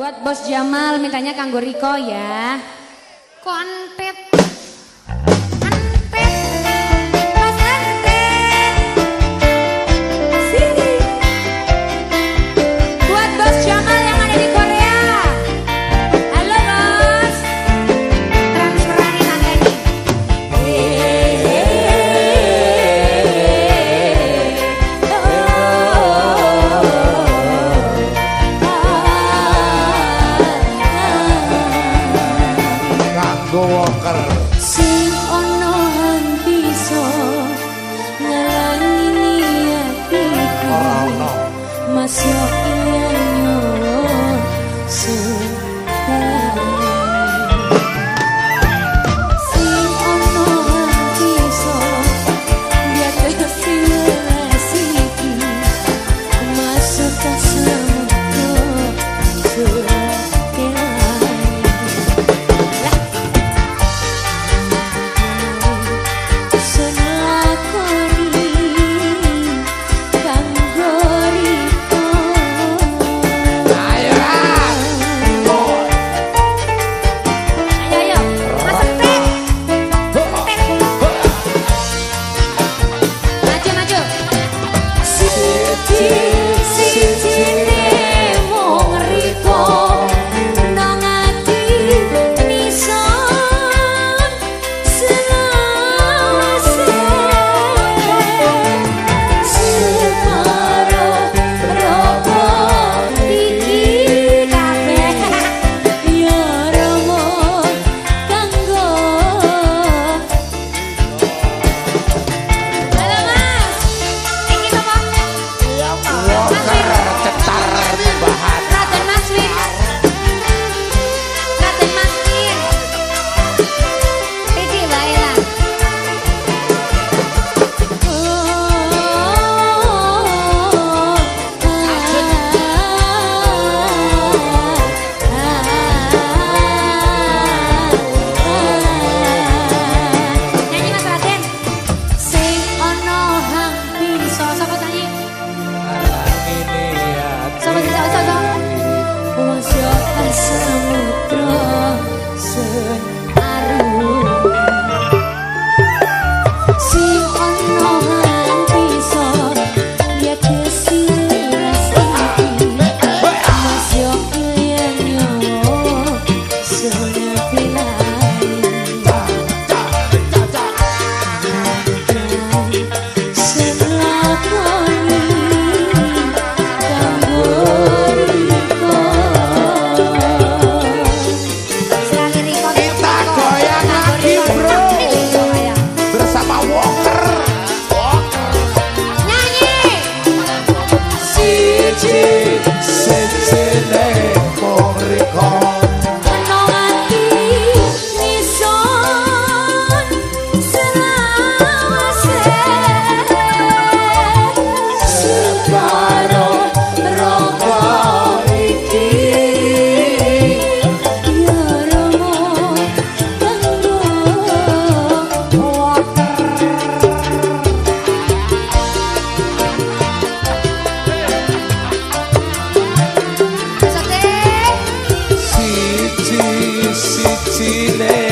Buat Bos Jamal mintanya kanggo Riko ya. Kontet. go walker sing on no hand so ngalangi hatiku oh, no. masih ingin nyawa sing Please. se te lembra.